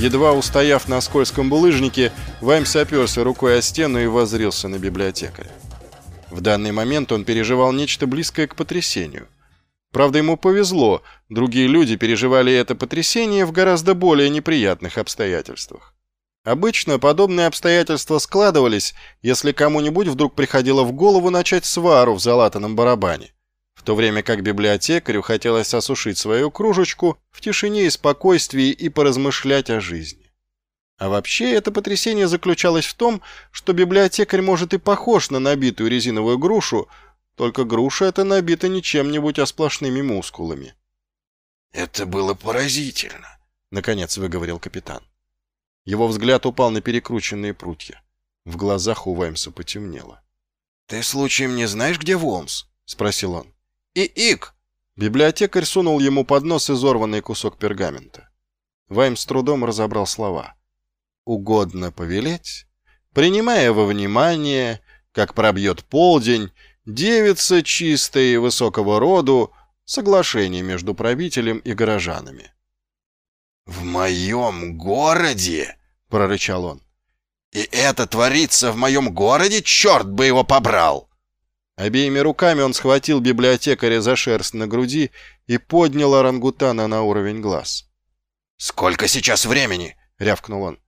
Едва устояв на скользком булыжнике, Ваймс оперся рукой о стену и воззрился на библиотекаря. В данный момент он переживал нечто близкое к потрясению. Правда, ему повезло, другие люди переживали это потрясение в гораздо более неприятных обстоятельствах. Обычно подобные обстоятельства складывались, если кому-нибудь вдруг приходило в голову начать свару в залатанном барабане в то время как библиотекарю хотелось осушить свою кружечку в тишине и спокойствии и поразмышлять о жизни. А вообще это потрясение заключалось в том, что библиотекарь может и похож на набитую резиновую грушу, только груша эта набита не чем-нибудь, а сплошными мускулами. «Это было поразительно», — наконец выговорил капитан. Его взгляд упал на перекрученные прутья. В глазах у Ваймса потемнело. «Ты случаем не знаешь, где Волмс?» — спросил он и ик!» Библиотекарь сунул ему под нос изорванный кусок пергамента. Вайм с трудом разобрал слова. «Угодно повелеть, принимая во внимание, как пробьет полдень, девица чистая и высокого роду, соглашение между правителем и горожанами». «В моем городе?» — прорычал он. «И это творится в моем городе? Черт бы его побрал!» Обеими руками он схватил библиотекаря за шерсть на груди и поднял орангутана на уровень глаз. «Сколько сейчас времени?» — рявкнул он.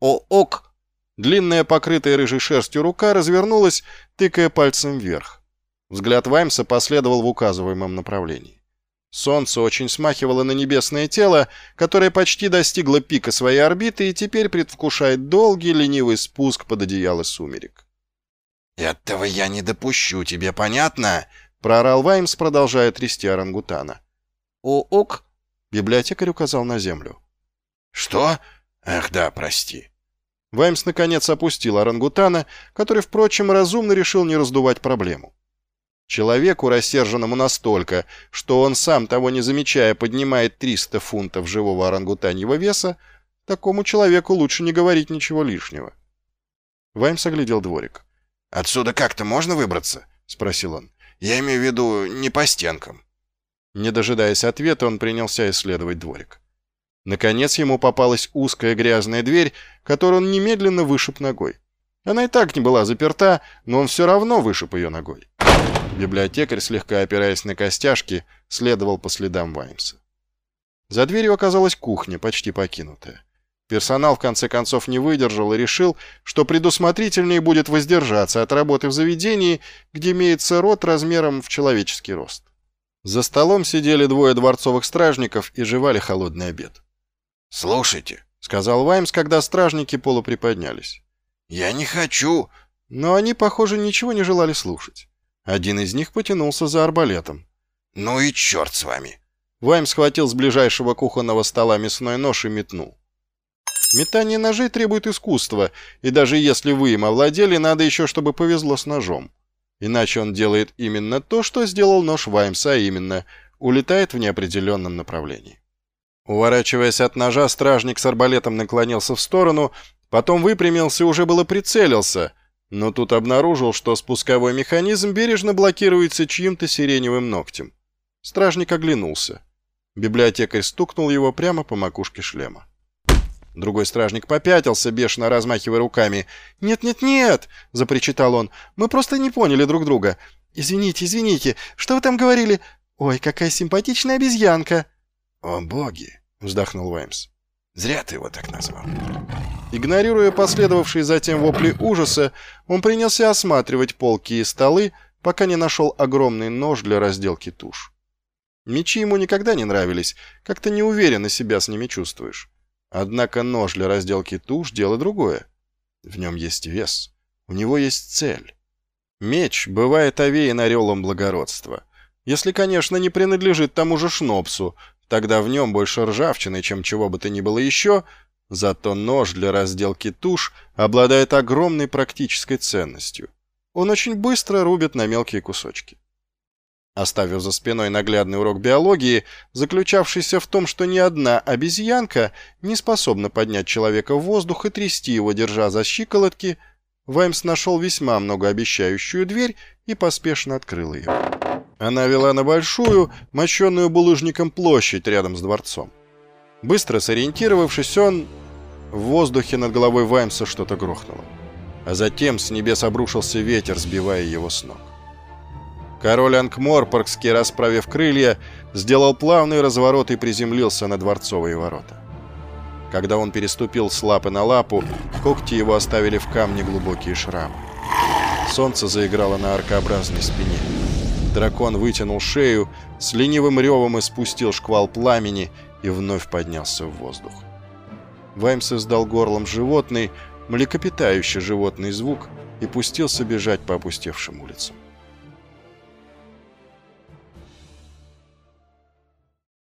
«О-ок!» Длинная, покрытая рыжей шерстью рука развернулась, тыкая пальцем вверх. Взгляд Ваймса последовал в указываемом направлении. Солнце очень смахивало на небесное тело, которое почти достигло пика своей орбиты и теперь предвкушает долгий ленивый спуск под одеяло сумерек. «Этого я не допущу, тебе понятно?» — проорал Ваймс, продолжая трясти орангутана. «О-ок!» — библиотекарь указал на землю. «Что? Ах да, прости». Ваймс наконец опустил орангутана, который, впрочем, разумно решил не раздувать проблему. Человеку, рассерженному настолько, что он сам, того не замечая, поднимает 300 фунтов живого орангутаньего веса, такому человеку лучше не говорить ничего лишнего. Ваймс оглядел дворик. «Отсюда как-то можно выбраться?» — спросил он. «Я имею в виду не по стенкам». Не дожидаясь ответа, он принялся исследовать дворик. Наконец ему попалась узкая грязная дверь, которую он немедленно вышиб ногой. Она и так не была заперта, но он все равно вышиб ее ногой. Библиотекарь, слегка опираясь на костяшки, следовал по следам Ваймса. За дверью оказалась кухня, почти покинутая. Персонал в конце концов не выдержал и решил, что предусмотрительнее будет воздержаться от работы в заведении, где имеется рот размером в человеческий рост. За столом сидели двое дворцовых стражников и жевали холодный обед. «Слушайте», — сказал Ваймс, когда стражники полуприподнялись. «Я не хочу...» Но они, похоже, ничего не желали слушать. Один из них потянулся за арбалетом. «Ну и черт с вами!» Ваймс схватил с ближайшего кухонного стола мясной нож и метнул. Метание ножей требует искусства, и даже если вы им овладели, надо еще, чтобы повезло с ножом. Иначе он делает именно то, что сделал нож Ваймса, а именно улетает в неопределенном направлении. Уворачиваясь от ножа, стражник с арбалетом наклонился в сторону, потом выпрямился и уже было прицелился, но тут обнаружил, что спусковой механизм бережно блокируется чьим-то сиреневым ногтем. Стражник оглянулся. Библиотекарь стукнул его прямо по макушке шлема. Другой стражник попятился, бешено размахивая руками. «Нет-нет-нет!» — запричитал он. «Мы просто не поняли друг друга. Извините, извините, что вы там говорили? Ой, какая симпатичная обезьянка!» «О, боги!» — вздохнул Уаймс. «Зря ты его так назвал». Игнорируя последовавшие затем вопли ужаса, он принялся осматривать полки и столы, пока не нашел огромный нож для разделки туш. Мечи ему никогда не нравились, как-то неуверенно себя с ними чувствуешь. Однако нож для разделки туш – дело другое. В нем есть вес. У него есть цель. Меч бывает овеян орелом благородства. Если, конечно, не принадлежит тому же Шнопсу, тогда в нем больше ржавчины, чем чего бы то ни было еще, зато нож для разделки туш обладает огромной практической ценностью. Он очень быстро рубит на мелкие кусочки. Оставив за спиной наглядный урок биологии, заключавшийся в том, что ни одна обезьянка не способна поднять человека в воздух и трясти его, держа за щиколотки, Ваймс нашел весьма многообещающую дверь и поспешно открыл ее. Она вела на большую, мощенную булыжником площадь рядом с дворцом. Быстро сориентировавшись, он... В воздухе над головой Ваймса что-то грохнуло. А затем с небес обрушился ветер, сбивая его с ног. Король Ангморпоргский, расправив крылья, сделал плавный разворот и приземлился на дворцовые ворота. Когда он переступил с лапы на лапу, когти его оставили в камне глубокие шрамы. Солнце заиграло на аркообразной спине. Дракон вытянул шею, с ленивым ревом испустил шквал пламени и вновь поднялся в воздух. Ваймс издал горлом животный, млекопитающий животный звук и пустился бежать по опустевшим улицам.